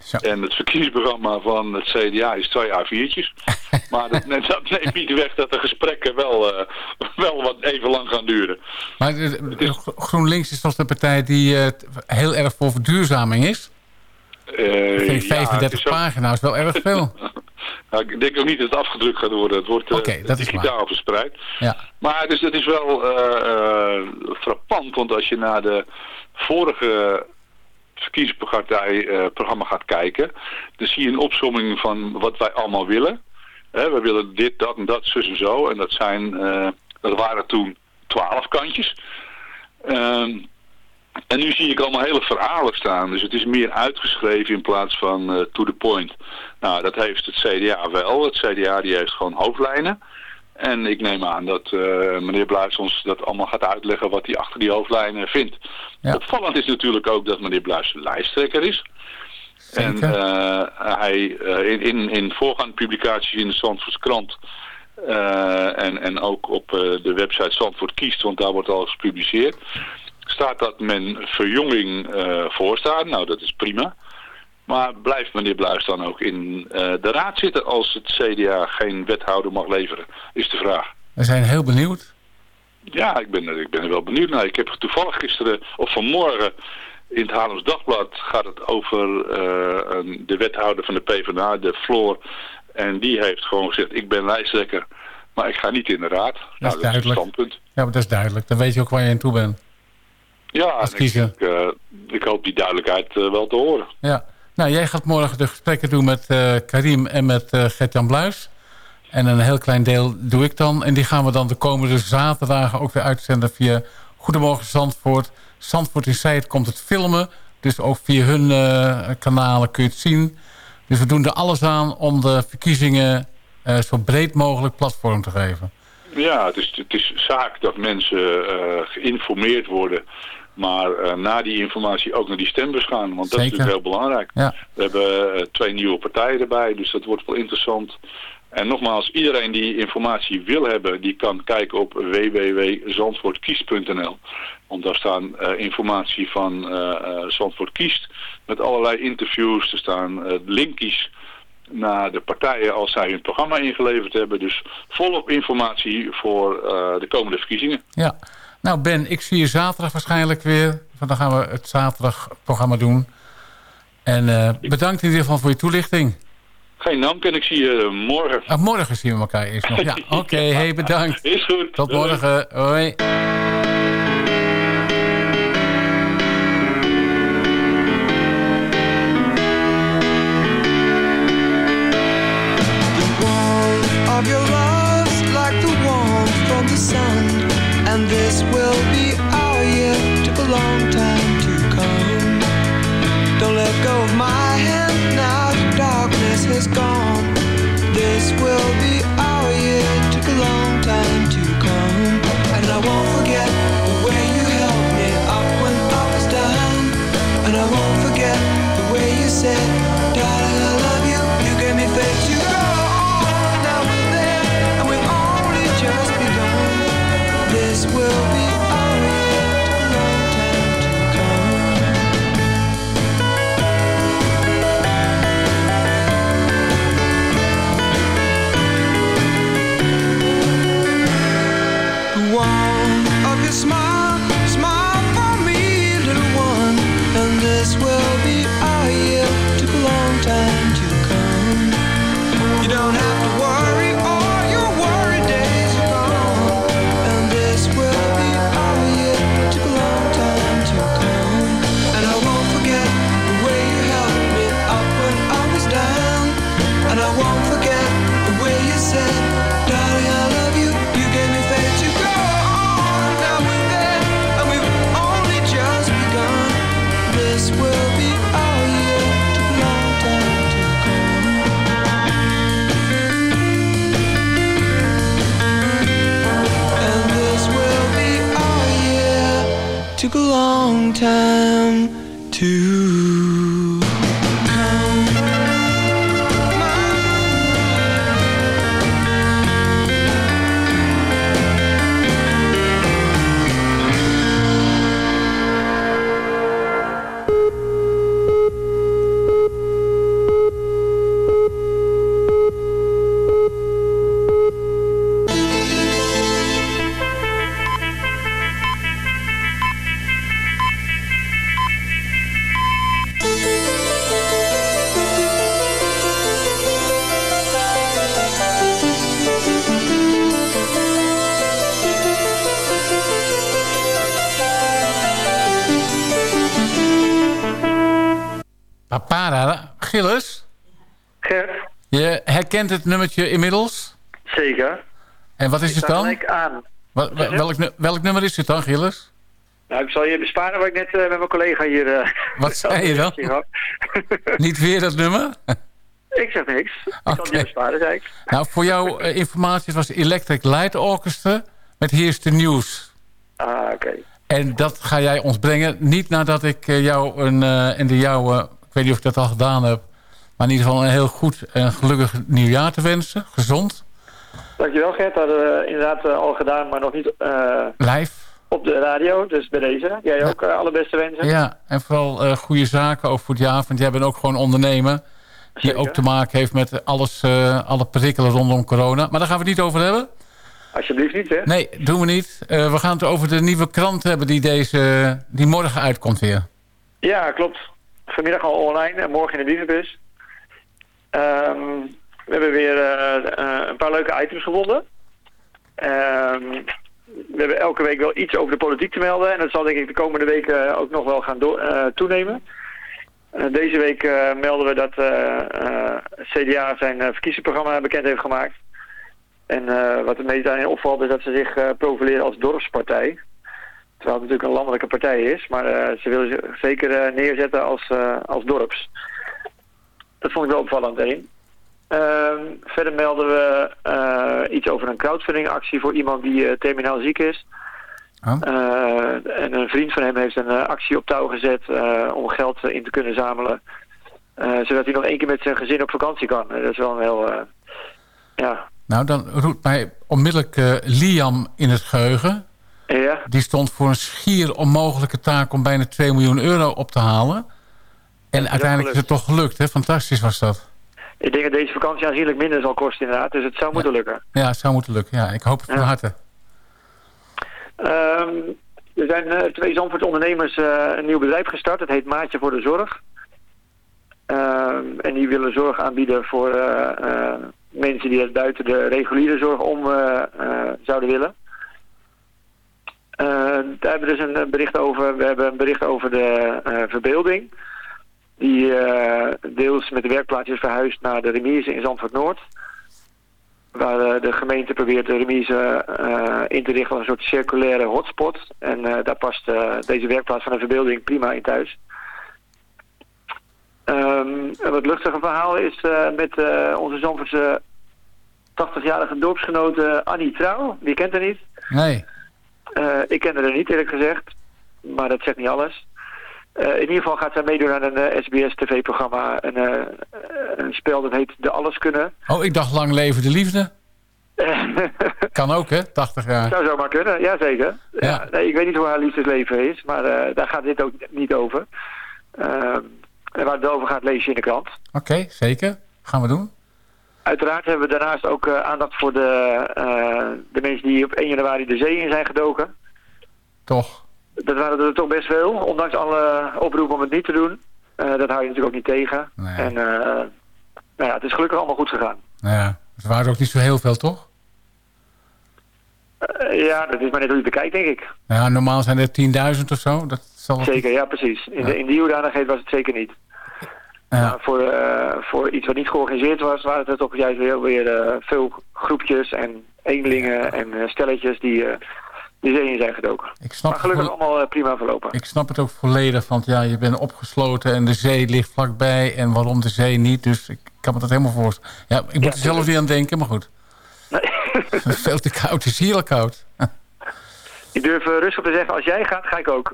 Zo. En het verkiezingsprogramma van het CDA is twee A4'tjes. maar dat, dat, neemt niet weg dat de gesprekken wel, uh, wel wat even lang gaan duren. Maar GroenLinks is toch de partij die uh, heel erg voor verduurzaming is? Uh, vind 35 ja, pagina's wel erg veel. Nou, ik denk ook niet dat het afgedrukt gaat worden. Het wordt okay, uh, digitaal verspreid. Ja. Maar dus, het is wel uh, frappant, want als je naar de vorige verkiezingsprogramma gaat kijken, dan zie je een opzomming van wat wij allemaal willen. We willen dit, dat en dat, zus en zo. En dat zijn, dat waren toen twaalf kantjes. Ehm, en nu zie ik allemaal hele verhalen staan. Dus het is meer uitgeschreven in plaats van uh, to the point. Nou, dat heeft het CDA wel. Het CDA die heeft gewoon hoofdlijnen. En ik neem aan dat uh, meneer Bluis ons dat allemaal gaat uitleggen wat hij achter die hoofdlijnen vindt. Ja. Opvallend is natuurlijk ook dat meneer Bluis lijsttrekker is. Zeker. En uh, hij in, in, in voorgaande publicaties in de Zandvoortse krant... en, en ook op de website Zandvoort Kiest, want daar wordt alles gepubliceerd staat dat men verjonging voorstaat. Nou, dat is prima. Maar blijft meneer Bluis dan ook in uh, de raad zitten als het CDA geen wethouder mag leveren, is de vraag. We zijn heel benieuwd. Ja, ik ben, ik ben er wel benieuwd naar. Ik heb toevallig gisteren, of vanmorgen, In het Haarlems Dagblad gaat het over een, de wethouder van de PvdA, de Floor. En die heeft gewoon gezegd, ik ben lijsttrekker, maar ik ga niet in de raad. Dat nou, is duidelijk. Is standpunt. Ja, maar dat is duidelijk. Dan weet je ook waar je aan toe bent. Ja, ik, ik, ik, hoop die duidelijkheid wel te horen. Ja. Nou, jij gaat morgen de gesprekken doen met Karim en met Gert-Jan Bluis. En een heel klein deel doe ik dan. En die gaan we dan de komende zaterdagen ook weer uitzenden via Goedemorgen Zandvoort. Zandvoort in Zijt komt het filmen. Dus ook via hun uh, kanalen kun je het zien. Dus we doen er alles aan om de verkiezingen uh, zo breed mogelijk platform te geven. Ja, het is, het is zaak dat mensen uh, geïnformeerd worden. Maar na die informatie ook naar die stembus gaan. Want dat is natuurlijk heel belangrijk. Ja. We hebben twee nieuwe partijen erbij. Dus dat wordt wel interessant. En nogmaals, iedereen die informatie wil hebben, die kan kijken op www.zandvoortkiest.nl. Want daar staan uh, informatie van uh, Zandvoort Kiest met allerlei interviews. Er staan linkjes naar de partijen als zij hun programma ingeleverd hebben. Dus volop informatie voor de komende verkiezingen. Ja, nou Ben, ik zie je zaterdag waarschijnlijk weer. Want dan gaan we het zaterdagprogramma doen. En bedankt in ieder geval voor je toelichting. Geen dank en ik zie je morgen. Ah, morgen zien we elkaar eerst nog. Ja, oké. Okay, hey, bedankt. Is goed. Tot morgen. Hoi. Kent het nummertje inmiddels? Zeker. En wat is het dan? aan. Wat, welk, welk nummer is het dan, Gilles? Nou, ik zal je besparen wat ik net uh, met mijn collega hier... Uh, wat zei je dan? Niet weer dat nummer? ik zeg niks. Ik zal je besparen, zei ik. Nou, voor jouw uh, informatie was Electric Light Orchestra met Here's the News. Ah, oké. En dat ga jij ons brengen. Niet nadat ik jou een, en de jouwe... ik weet niet of ik dat al gedaan heb... Maar in ieder geval een heel goed en gelukkig nieuwjaar te wensen. Gezond. Dankjewel Gert. Dat hadden we inderdaad eh, al gedaan, maar nog niet... Uh, Live. Op de radio, dus bij deze. Jij ook uh, alle beste wensen. Ja, en vooral goede zaken ook voor het jaar. Want jij bent ook gewoon ondernemer. Die ook te maken heeft met alles, alle prikkelen rondom corona. Maar daar gaan we het niet over hebben. Alsjeblieft niet, hè? Nee, doen we niet. we gaan het over de nieuwe krant hebben die, deze, die morgen uitkomt weer. Ja, klopt. Vanmiddag al online en morgen in de brievenbus. Ehm, we hebben weer een paar leuke items gevonden. Ehm, we hebben elke week wel iets over de politiek te melden. En dat zal denk ik de komende weken ook nog wel gaan toenemen. deze week melden we dat CDA zijn verkiezingsprogramma bekend heeft gemaakt. En wat het meest daarin opvalt is dat ze zich profileren als dorpspartij. Terwijl het natuurlijk een landelijke partij is. Maar uh, ze willen zich zeker uh, neerzetten als, uh, als dorps. Dat vond ik wel opvallend één. Ehm, verder melden we iets over een crowdfundingactie voor iemand die terminaal ziek is. Oh. en een vriend van hem heeft een actie op touw gezet om geld in te kunnen zamelen. zodat hij nog één keer met zijn gezin op vakantie kan. dat is wel een heel... ja. Nou, dan roept mij onmiddellijk Liam in het geheugen. Ja. Die stond voor een schier onmogelijke taak om bijna 2 miljoen euro op te halen. En uiteindelijk is het toch gelukt, hè? Fantastisch was dat. Ik denk dat deze vakantie aanzienlijk minder zal kosten inderdaad. Dus het zou moeten lukken. Ja, het zou moeten lukken. Ja, ik hoop het van harte. Um, er zijn uh, twee Zandvoort ondernemers uh, een nieuw bedrijf gestart. Het heet Maatje voor de Zorg. Um, en die willen zorg aanbieden voor uh, mensen die het buiten de reguliere zorg om zouden willen. Uh, daar hebben we dus een bericht over. We hebben een bericht over de uh, verbeelding. Die deels met de werkplaats is verhuisd naar de remise in Zandvoort Noord. Waar de gemeente probeert de remise in te richten als een soort circulaire hotspot. En daar past deze werkplaats van de verbeelding prima in thuis. Um, een wat luchtiger verhaal is met onze Zandvoortse 80-jarige dorpsgenote Annie Trouw. Die kent haar niet. Nee. Uh, ik ken haar niet eerlijk gezegd, maar dat zegt niet alles. Uh, in ieder geval gaat zij meedoen aan een uh, SBS-tv-programma. Een, een, spel dat heet De Alles Kunnen. Oh, ik dacht Lang Leven de Liefde. kan ook, hè? 80 jaar. Zou zomaar kunnen, ja zeker. Ja. ja nee, ik weet niet hoe haar liefdesleven is, maar daar gaat dit ook niet over. Ehm, en waar het over gaat, lees je in de krant. Oké, zeker. Gaan we doen. Uiteraard hebben we daarnaast ook uh, aandacht voor de, uh, de mensen die op 1 januari de zee in zijn gedoken. Toch? Dat waren er toch best veel, ondanks alle oproepen om het niet te doen. Uh, dat hou je natuurlijk ook niet tegen. Nee. En nou ja, het is gelukkig allemaal goed gegaan. Nou ja, het waren ook niet zo heel veel, toch? ja, dat is maar net hoe je bekijkt, denk ik. Ja, normaal zijn er 10.000 of zo. Dat zal zeker, ja precies. In, ja. De, in die hoedanigheid was het zeker niet. Ja. voor, uh, voor iets wat niet georganiseerd was, waren het toch juist weer, weer uh, veel groepjes en eenlingen en uh, stelletjes die de zee in zijn gedoken. Ik snap maar gelukkig allemaal prima verlopen. Ik snap het ook volledig, want ja, je bent opgesloten en de zee ligt vlakbij. En waarom de zee niet, dus ik kan me dat helemaal voorstellen. Ja, ik moet ja, er zelf niet aan denken, maar goed. Nee. Veel te koud, het is hier koud. Ik durf rustig te zeggen, als jij gaat, ga ik ook.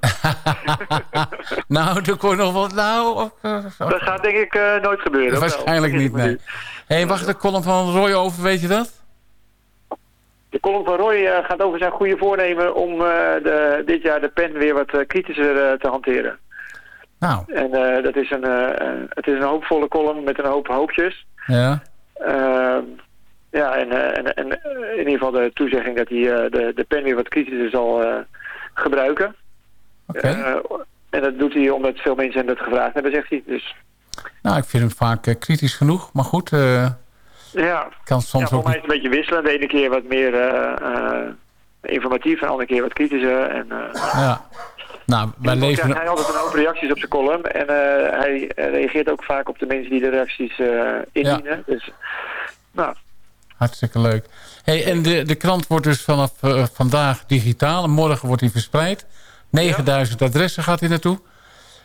nou, er komt nog wat nou. Of, uh, dat gaat denk ik uh, nooit gebeuren. Waarschijnlijk niet, nee. Hé, hey, wacht de column van Roy over, weet je dat? De column van Roy uh, gaat over zijn goede voornemen om de, dit jaar de pen weer wat kritischer te hanteren. Nou. En dat is een, het is een hoopvolle column met een hoop hoopjes. Ja. Ja, en, en, en, in ieder geval de toezegging dat hij de, de pen weer wat kritischer zal gebruiken. Okay. Uh, en dat doet hij omdat veel mensen hem dat gevraagd hebben, zegt hij. Dus... Nou, ik vind hem vaak uh, kritisch genoeg, maar goed. Uh, ja, kan soms ja, ook mij is het een beetje wisselend. De ene keer wat meer informatief en de andere keer wat kritischer. En, ja. Nou, wij leven... Hij had altijd een hoop reacties op zijn column. En hij reageert ook vaak op de mensen die de reacties indienen. Ja. Dus, nou... Hartstikke leuk. Hey, en de, de krant wordt dus vanaf uh, vandaag digitaal. En morgen wordt hij verspreid. 9000 ja. adressen gaat hij naartoe.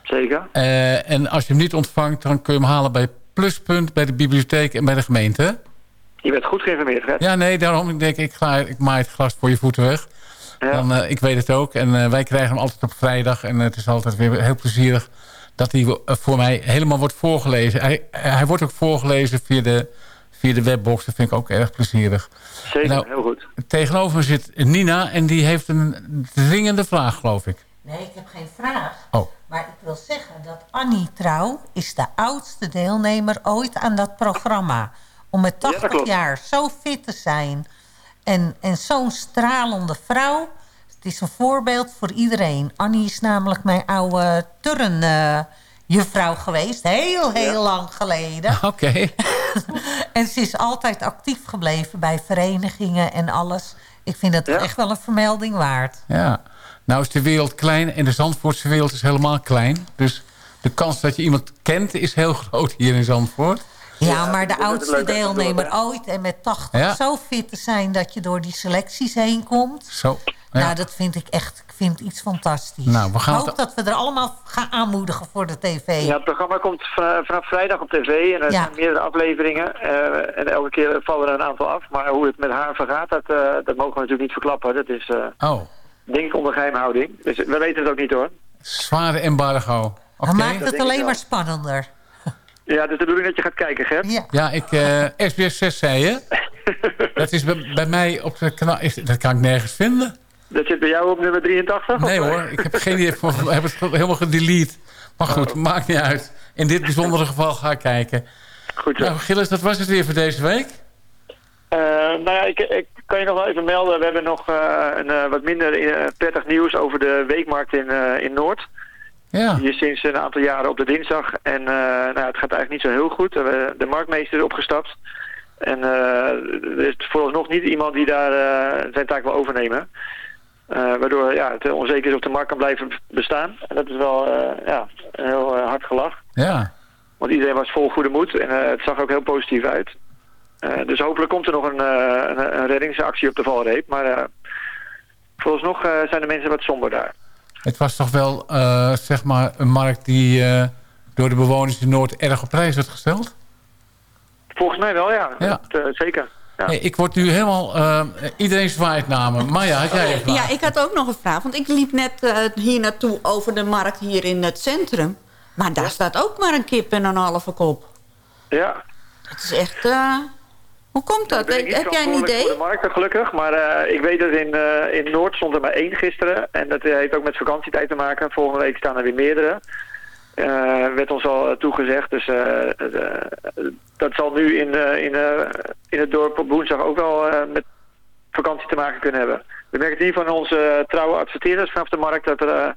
Zeker. Uh, en als je hem niet ontvangt, dan kun je hem halen bij Pluspunt, bij de bibliotheek en bij de gemeente. Je bent goed geïnformeerd, hè? Ja, nee, daarom ik denk ik, ga, ik maai het gras voor je voeten weg. Ja. Dan, uh, ik weet het ook. En wij krijgen hem altijd op vrijdag. En het is altijd weer heel plezierig dat hij voor mij helemaal wordt voorgelezen. Hij, hij wordt ook voorgelezen via de via de webbox. Dat vind ik ook erg plezierig. Zeker, nou, heel goed. Tegenover me zit Nina en die heeft een dringende vraag, geloof ik. Nee, ik heb geen vraag. Oh. Maar ik wil zeggen dat Annie Trouw is de oudste deelnemer ooit aan dat programma. Om met 80 ja, jaar zo fit te zijn en, en zo'n stralende vrouw. Het is een voorbeeld voor iedereen. Annie is namelijk mijn oude turnjuffrouw geweest. Heel, heel lang geleden. Oké. en ze is altijd actief gebleven bij verenigingen en alles. Ik vind het echt wel een vermelding waard. Ja. Nou is de wereld klein en de Zandvoortse wereld is helemaal klein. Dus de kans dat je iemand kent is heel groot hier in Zandvoort. Ja, maar de oudste deelnemer ooit en met 80 zo fit te zijn dat je door die selecties heen komt. Zo. Ja. Nou, dat vind ik echt ik vind iets fantastisch. Nou, we gaan ik hoop dat we er allemaal gaan aanmoedigen voor de tv. Ja, het programma komt vanaf vrijdag op tv en er zijn meerdere afleveringen. Uh, en elke keer vallen er een aantal af. Maar hoe het met haar vergaat, dat, uh, dat mogen we natuurlijk niet verklappen. Dat is uh, oh. denk ik onder geheimhouding. Dus we weten het ook niet hoor. Zware embargo. Okay. Dat maakt het alleen maar spannender. Ja, dus de bedoeling dat je gaat kijken, Gert. Ja, ja ik, uh, SBS 6 zei je. dat is bij, bij, mij op de kanaal. Dat kan ik nergens vinden. Dat zit bij jou op nummer 83? Nee hoor, ik heb geen idee. Ik heb het helemaal gedelete. Maar goed, oh. maakt niet uit. In dit bijzondere geval ga ik kijken. Goed zo. Nou, Gilles, dat was het weer voor deze week. Uh, nou ja, ik, ik, kan je nog wel even melden. We hebben nog uh, een uh, wat minder prettig nieuws over de weekmarkt in, in Noord. Ja. Die is sinds een aantal jaren op de dinsdag. En nou, het gaat eigenlijk niet zo heel goed. de marktmeester is opgestapt. En er is vooralsnog niet iemand die daar zijn taak wil overnemen. Uh, waardoor ja, het onzeker is of de markt kan blijven bestaan. En dat is wel uh, ja, een heel uh, hard gelach. Ja. Want iedereen was vol goede moed en het zag ook heel positief uit. dus hopelijk komt er nog een, een, een, reddingsactie op de valreep. Maar vooralsnog zijn de mensen wat somber daar. Het was toch wel zeg maar een markt die door de bewoners in Noord erg op prijs werd gesteld? Volgens mij wel, ja. ja. Dat, zeker. Ja. ik word nu helemaal... Uh, iedereen zwaait namen. Maar ja, had jij een vraag? Ja, ik had ook nog een vraag. Want ik liep net uh, hier naartoe over de markt hier in het centrum. Maar daar staat ook maar een kip en een halve kop. Ja. Het is echt... Uh, hoe komt dat? Heb jij een idee? Voor de markt, gelukkig. Maar ik weet dat in, in Noord stond er maar één gisteren. En dat heeft ook met vakantietijd te maken. Volgende week staan er weer meerdere. Uh, werd ons al toegezegd. Dus uh, dat zal nu in, in, in het dorp op woensdag ook wel met vakantie te maken kunnen hebben. We merken hier van onze trouwe adverteerders vanaf de markt dat er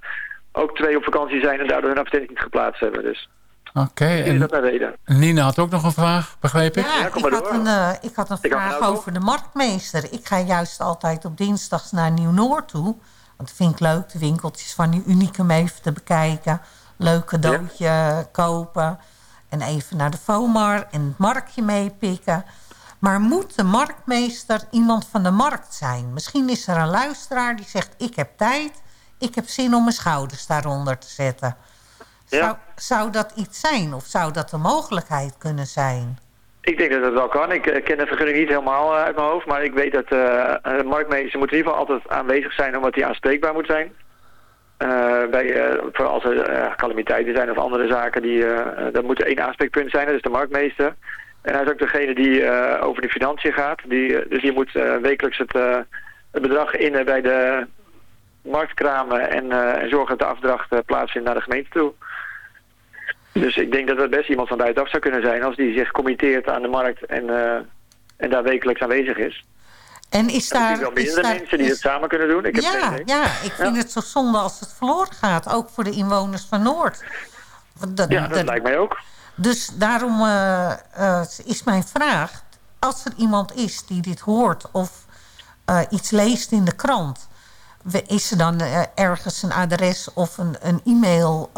ook twee op vakantie zijn en daardoor hun advertentie niet geplaatst hebben. Dus Oké, okay, en dat weten. Nina had ook nog een vraag, begreep ik? Ja, ja ik, had een, uh, ik had een ik vraag over de marktmeester. Ik ga juist altijd op dinsdags naar Nieuw-Noord toe. Want dat vind ik leuk, de winkeltjes van die Unicum even te bekijken leuk cadeautje kopen. En even naar de FOMAR en het marktje meepikken. Maar moet de marktmeester iemand van de markt zijn? Misschien is er een luisteraar die zegt... ik heb tijd, ik heb zin om mijn schouders daaronder te zetten. Zou, zou dat iets zijn? Of zou dat een mogelijkheid kunnen zijn? Ik denk dat het wel kan. Ik ken de vergunning niet helemaal eh, uit mijn hoofd. Maar ik weet dat uh, een marktmeester moet in ieder geval altijd aanwezig zijn... omdat hij aanspreekbaar moet zijn. Uh, bij, uh, voor als er uh, calamiteiten zijn of andere zaken, die, dat moet één aanspreekpunt zijn, dat is de marktmeester. En hij is ook degene die over de financiën gaat. Die, dus die moet wekelijks het, het, bedrag innen bij de marktkramen en, en zorgen dat de afdracht plaatsvindt naar de gemeente toe. Dus ik denk dat het best iemand van buitenaf zou kunnen zijn als die zich committeert aan de markt en, en daar wekelijks aanwezig is. En is daar... Er wel meerdere mensen die het samen kunnen doen. Ik heb ja, ja, ik vind het zo zonde als het verloren gaat. Ook voor de inwoners van Noord. Dat, ja, dat, lijkt mij ook. Dus daarom uh, uh, is mijn vraag... als er iemand is die dit hoort of uh, iets leest in de krant... is er dan ergens een adres of een, een e-mail...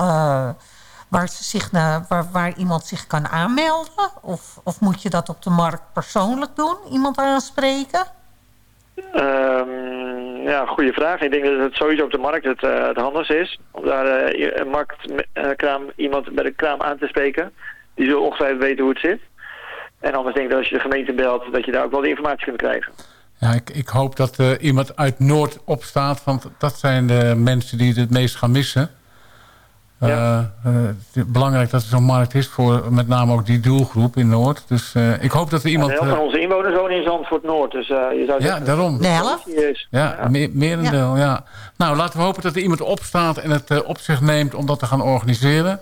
Waar, ze zich naar, waar, waar iemand zich kan aanmelden? Of, of moet je dat op de markt persoonlijk doen? Iemand aanspreken? Um, ja, goede vraag. Ik denk dat het sowieso op de markt het, uh, het handigste is. Om daar uh, een marktkraam, uh, iemand bij de kraam aan te spreken. Die zullen ongetwijfeld weten hoe het zit. En anders denk ik dat als je de gemeente belt, dat je daar ook wel de informatie kunt krijgen. Ja, ik, ik hoop dat uh, iemand uit Noord opstaat. Want dat zijn de mensen die het meest gaan missen. Ja. Uh, uh, belangrijk dat er zo'n markt is voor met name ook die doelgroep in Noord. Dus uh, ik hoop dat er iemand... Ja, heel van onze inwoners wonen in Zandvoort Noord. Dus je zou ja, daarom. De helft? Ja, ja. Me merendeel, ja. ja. Nou, laten we hopen dat er iemand opstaat en het op zich neemt om dat te gaan organiseren.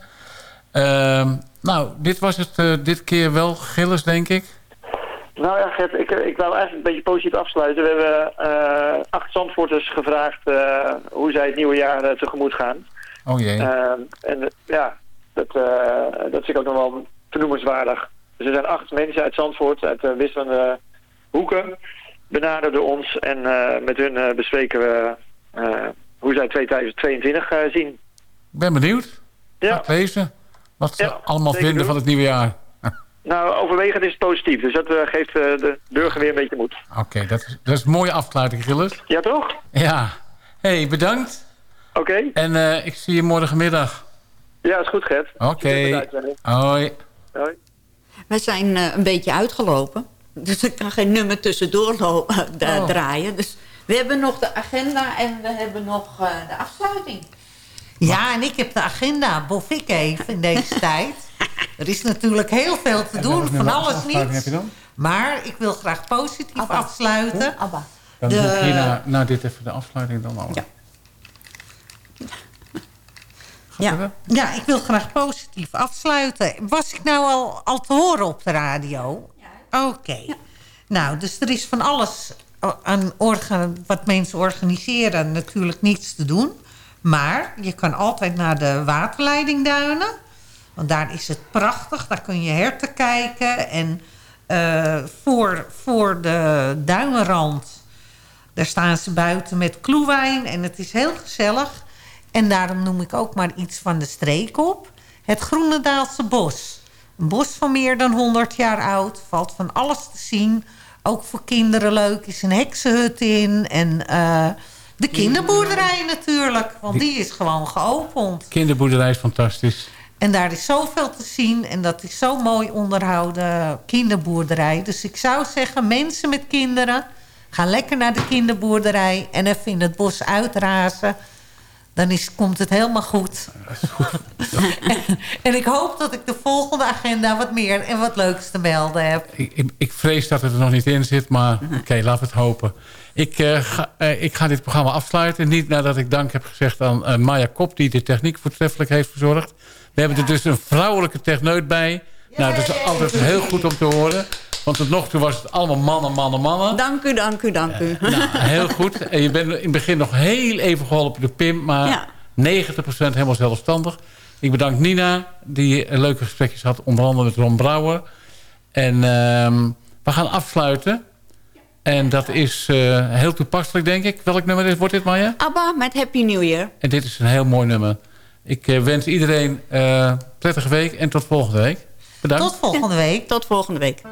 Ehm, nou, dit was het dit keer wel, Gilles, denk ik. Nou ja, Gert, ik, ik wou eigenlijk een beetje positief afsluiten. We hebben uh, acht Zandvoorters gevraagd uh, hoe zij het nieuwe jaar uh, tegemoet gaan. Oh jee. en ja, dat, dat vind ik ook nog wel vernoemenswaardig. Dus er zijn acht mensen uit Zandvoort, uit wisselende hoeken, benaderden ons. En met hun bespreken we hoe zij 2022 zien. Ik ben benieuwd. Ja. Ga lezen wat ze allemaal vinden van het nieuwe jaar. Nou, overwegend is het positief. Dus dat uh, geeft uh, de burger weer een beetje moed. Oké, okay, dat, is, dat is een mooie afsluiting, Gilles. Ja, toch? Ja. hey, bedankt. Oké. Okay. En uh, ik zie je morgenmiddag. Ja, is goed, Gert. Oké. Okay. Hoi. Hoi. We zijn een beetje uitgelopen. Dus ik kan geen nummer tussendoor oh. draaien. Dus we hebben nog de agenda en we hebben nog de afsluiting. Ja, en ik heb de agenda, bof ik even in deze tijd. Er is natuurlijk heel veel te doen, van alles niet. Maar ik wil graag positief afsluiten. Abba. Dan de... doe ik na, na dit even de afsluiting dan al. Ja. Ja. ja, ik wil graag positief afsluiten. Was ik nou al, al te horen op de radio? Ja. Oké. Ja. Nou, dus er is van alles aan organ, wat mensen organiseren natuurlijk niets te doen. Maar je kan altijd naar de waterleiding duinen. Want daar is het prachtig. Daar kun je herten kijken. En uh, voor, voor de duinrand... daar staan ze buiten met kloewijn. En het is heel gezellig. En daarom noem ik ook maar iets van de streek op. Het Groenendaalse bos. Een bos van meer dan 100 jaar oud. Valt van alles te zien. Ook voor kinderen leuk. is een heksenhut in. En... Uh, de kinderboerderij natuurlijk, want die is gewoon geopend. Kinderboerderij is fantastisch. En daar is zoveel te zien en dat is zo mooi onderhouden kinderboerderij. Dus ik zou zeggen, mensen met kinderen... gaan lekker naar de kinderboerderij en even in het bos uitrazen dan is, komt het helemaal goed. en, ik hoop dat ik de volgende agenda wat meer en wat leuks te melden heb. Ik, ik, ik vrees dat het er nog niet in zit, maar oké, okay, laten we het hopen. Ik, uh, ga, uh, ik ga dit programma afsluiten. Niet nadat ik dank heb gezegd aan uh, Maya Kop... die de techniek voortreffelijk heeft verzorgd. We hebben er dus een vrouwelijke techneut bij. Nou, dat is altijd heel goed om te horen. Want tot nog toe was het allemaal mannen, mannen, mannen. Dank u, dank u, dank u. nou, heel goed. En je bent in het begin nog heel even geholpen door Pim. Maar 90% helemaal zelfstandig. Ik bedank Nina, die leuke gesprekjes had. Onder andere met Ron Brouwer. En uh, we gaan afsluiten. En dat is uh, heel toepasselijk, denk ik. Welk nummer is, wordt dit, Maya? ABBA met Happy New Year. En dit is een heel mooi nummer. Ik uh, wens iedereen uh, prettige week en tot volgende week. Bedankt. Tot volgende week. Tot volgende week.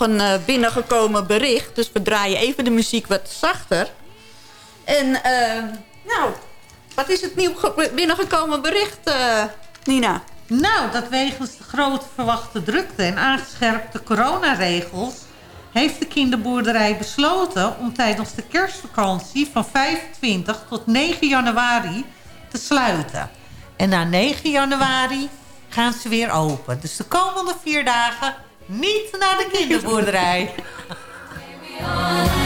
een eh, binnengekomen bericht. Dus we draaien even de muziek wat zachter. En ehm, nou, wat is het nieuw binnengekomen bericht, eh, Nina? Nou, dat wegens de grote verwachte drukte en aangescherpte coronaregels... heeft de kinderboerderij besloten om tijdens de kerstvakantie... van 25 tot 9 januari te sluiten. En na 9 januari gaan ze weer open. Dus de komende vier dagen niet naar de kinderboerderij.